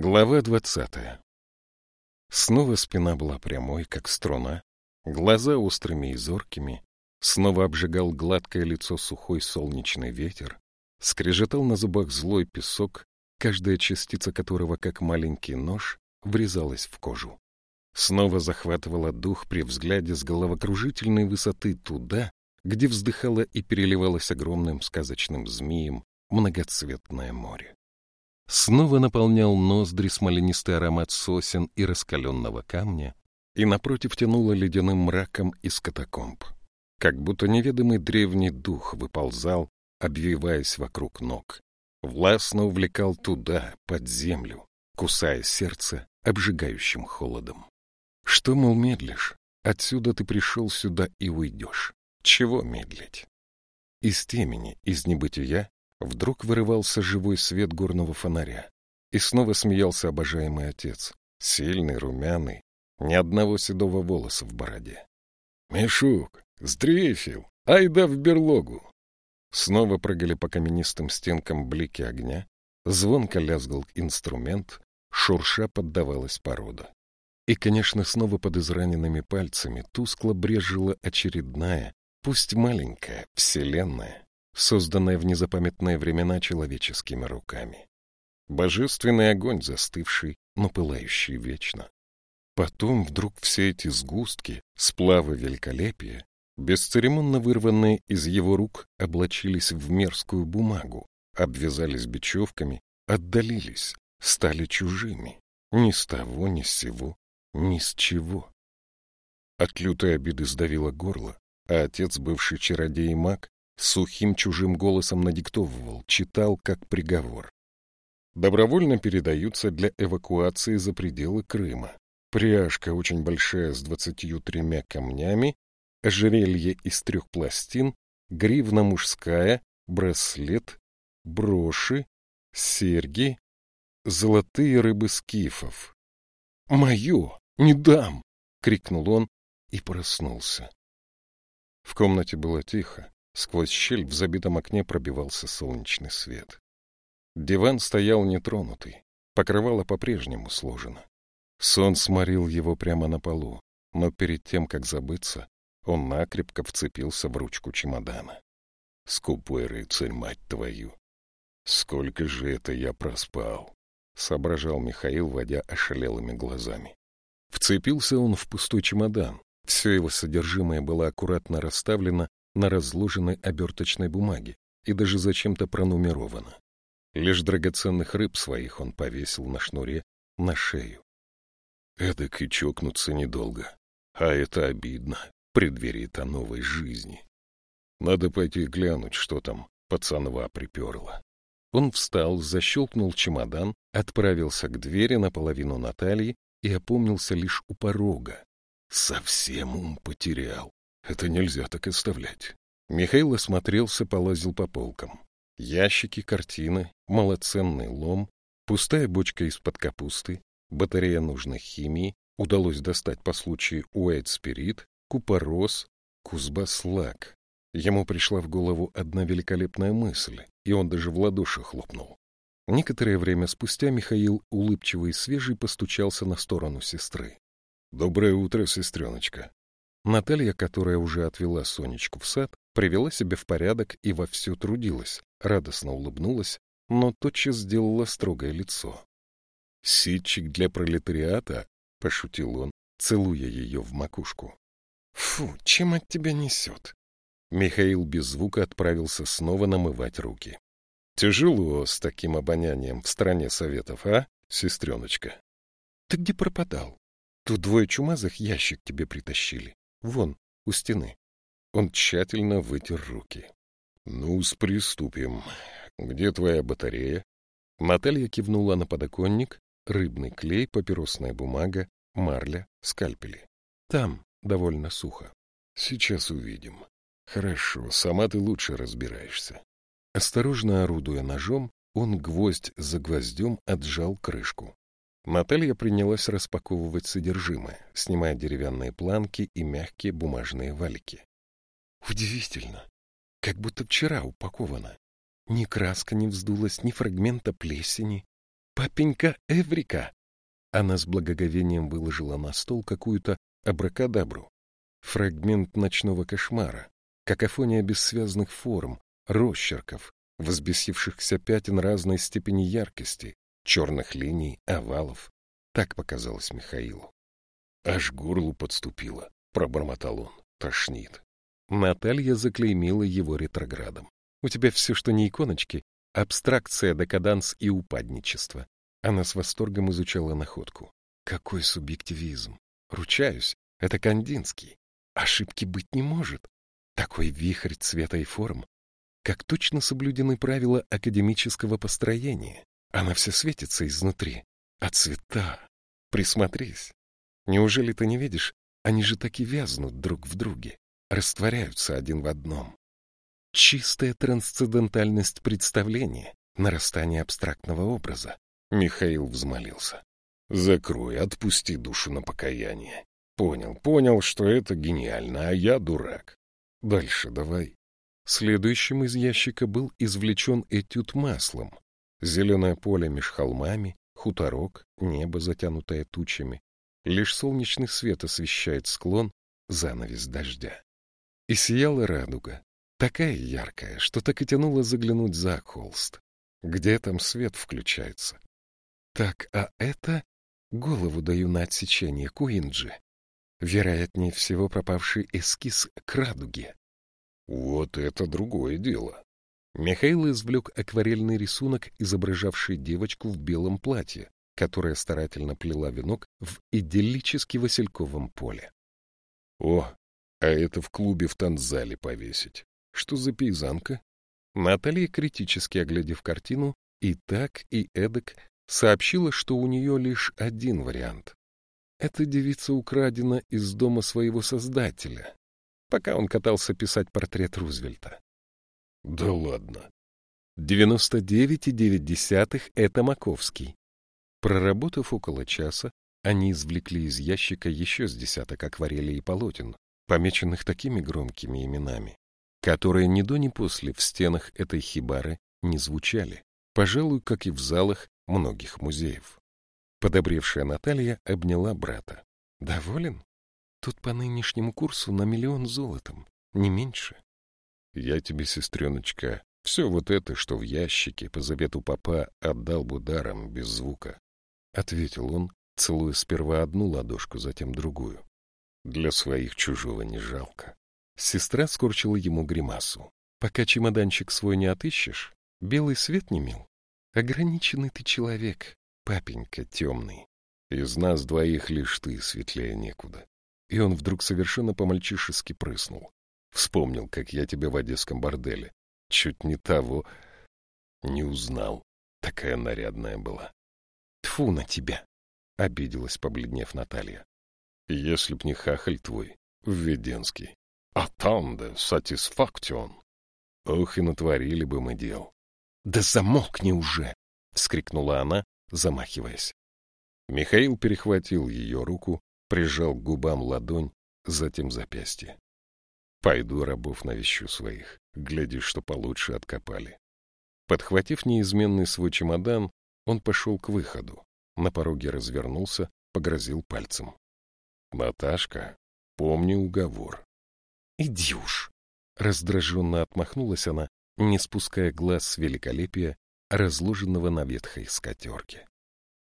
Глава двадцатая. Снова спина была прямой, как струна, глаза острыми и зоркими, снова обжигал гладкое лицо сухой солнечный ветер, скрежетал на зубах злой песок, каждая частица которого, как маленький нож, врезалась в кожу. Снова захватывала дух при взгляде с головокружительной высоты туда, где вздыхало и переливалось огромным сказочным змеем многоцветное море снова наполнял ноздри смоленистый аромат сосен и раскаленного камня, и напротив тянуло ледяным мраком из катакомб. Как будто неведомый древний дух выползал, обвиваясь вокруг ног. Властно увлекал туда, под землю, кусая сердце обжигающим холодом. Что, мол, медлишь? Отсюда ты пришел сюда и уйдешь. Чего медлить? Из темени, из небытия Вдруг вырывался живой свет горного фонаря. И снова смеялся обожаемый отец, сильный, румяный, ни одного седого волоса в бороде. — Мишук, сдрейфил, айда в берлогу! Снова прыгали по каменистым стенкам блики огня, звонко лязгал инструмент, шурша поддавалась порода. И, конечно, снова под израненными пальцами тускло брежила очередная, пусть маленькая, вселенная, созданное в незапамятные времена человеческими руками. Божественный огонь, застывший, но пылающий вечно. Потом вдруг все эти сгустки, сплавы великолепия, бесцеремонно вырванные из его рук, облачились в мерзкую бумагу, обвязались бечевками, отдалились, стали чужими. Ни с того, ни с сего, ни с чего. От лютой обиды сдавило горло, а отец, бывший чародей и маг, сухим чужим голосом надиктовывал, читал как приговор. Добровольно передаются для эвакуации за пределы Крыма. Пряжка очень большая с двадцатью тремя камнями, ожерелье из трех пластин, гривна мужская, браслет, броши, серьги, золотые рыбы скифов. «Мое! Не дам!» — крикнул он и проснулся. В комнате было тихо. Сквозь щель в забитом окне пробивался солнечный свет. Диван стоял нетронутый, покрывало по-прежнему сложено. Сон сморил его прямо на полу, но перед тем, как забыться, он накрепко вцепился в ручку чемодана. «Скупой рыцарь, мать твою! Сколько же это я проспал!» — соображал Михаил, водя ошалелыми глазами. Вцепился он в пустой чемодан. Все его содержимое было аккуратно расставлено на разложенной оберточной бумаге и даже зачем-то пронумеровано. Лишь драгоценных рыб своих он повесил на шнуре на шею. Эдак и чокнуться недолго. А это обидно, преддверие-то новой жизни. Надо пойти глянуть, что там пацанва приперла. Он встал, защелкнул чемодан, отправился к двери наполовину Натальи и опомнился лишь у порога. Совсем ум потерял. Это нельзя так оставлять. Михаил осмотрелся, полазил по полкам. Ящики, картины, малоценный лом, пустая бочка из-под капусты, батарея нужной химии, удалось достать по случаю уэйт-спирит, купорос, кузбасслак. Ему пришла в голову одна великолепная мысль, и он даже в ладоши хлопнул. Некоторое время спустя Михаил, улыбчивый и свежий, постучался на сторону сестры. — Доброе утро, сестреночка. Наталья, которая уже отвела Сонечку в сад, привела себя в порядок и вовсю трудилась, радостно улыбнулась, но тотчас сделала строгое лицо. — Ситчик для пролетариата? — пошутил он, целуя ее в макушку. — Фу, чем от тебя несет? Михаил без звука отправился снова намывать руки. — Тяжело с таким обонянием в стране советов, а, сестреночка? — Ты где пропадал? Тут двое чумазых ящик тебе притащили. Вон, у стены. Он тщательно вытер руки. ну приступим. Где твоя батарея? Наталья кивнула на подоконник. Рыбный клей, папиросная бумага, марля, скальпели. Там довольно сухо. Сейчас увидим. Хорошо, сама ты лучше разбираешься. Осторожно орудуя ножом, он гвоздь за гвоздем отжал крышку. Наталья принялась распаковывать содержимое, снимая деревянные планки и мягкие бумажные валики. Удивительно, как будто вчера упаковано. Ни краска не вздулась, ни фрагмента плесени. Папенька Эврика!» Она с благоговением выложила на стол какую-то абракадабру. Фрагмент ночного кошмара, какофония бессвязных форм, росчерков, возбесившихся пятен разной степени яркости, черных линий, овалов. Так показалось Михаилу. Аж горлу подступило, пробормотал он. Тошнит. Наталья заклеймила его ретроградом. У тебя все, что не иконочки, абстракция, декаданс и упадничество. Она с восторгом изучала находку. Какой субъективизм! Ручаюсь, это Кандинский. Ошибки быть не может. Такой вихрь цвета и форм. Как точно соблюдены правила академического построения. Она вся светится изнутри. А цвета... Присмотрись. Неужели ты не видишь? Они же так и вязнут друг в друге, растворяются один в одном. Чистая трансцендентальность представления, нарастание абстрактного образа. Михаил взмолился. Закрой, отпусти душу на покаяние. Понял, понял, что это гениально, а я дурак. Дальше давай. Следующим из ящика был извлечен этюд маслом. Зеленое поле меж холмами, хуторок, небо, затянутое тучами. Лишь солнечный свет освещает склон, занавес дождя. И сияла радуга, такая яркая, что так и тянуло заглянуть за холст. Где там свет включается? Так, а это голову даю на отсечение Куинджи. Вероятнее всего пропавший эскиз к радуге. Вот это другое дело. Михаил извлек акварельный рисунок, изображавший девочку в белом платье, которая старательно плела венок в идиллически васильковом поле. О, а это в клубе в танцзале повесить. Что за пейзанка? Наталья, критически оглядев картину, и так, и эдак, сообщила, что у нее лишь один вариант. Эта девица украдена из дома своего создателя, пока он катался писать портрет Рузвельта. Да ладно. 99,9 — это Маковский. Проработав около часа, они извлекли из ящика еще с десяток акварелей и полотен, помеченных такими громкими именами, которые ни до ни после в стенах этой хибары не звучали, пожалуй, как и в залах многих музеев. Подобревшая Наталья обняла брата. «Доволен? Тут по нынешнему курсу на миллион золотом, не меньше». «Я тебе, сестреночка, все вот это, что в ящике, по завету папа, отдал бы даром, без звука. — ответил он, целуя сперва одну ладошку, затем другую. Для своих чужого не жалко. Сестра скорчила ему гримасу. Пока чемоданчик свой не отыщешь, белый свет не мил. Ограниченный ты человек, папенька темный. Из нас двоих лишь ты светлее некуда. И он вдруг совершенно по-мальчишески прыснул. Вспомнил, как я тебя в одесском борделе. Чуть не того не узнал. Такая нарядная была. Тфу на тебя! — обиделась, побледнев Наталья. — Если б не хахаль твой, Введенский. А там да сатисфактион. Ох, и натворили бы мы дел. — Да замолкни уже! — вскрикнула она, замахиваясь. Михаил перехватил ее руку, прижал к губам ладонь, затем запястье. Пойду рабов навещу своих, гляди, что получше откопали. Подхватив неизменный свой чемодан, он пошел к выходу. На пороге развернулся, погрозил пальцем. — Наташка, помни уговор. — Иди уж! — раздраженно отмахнулась она, не спуская глаз с великолепия, разложенного на ветхой скатерке.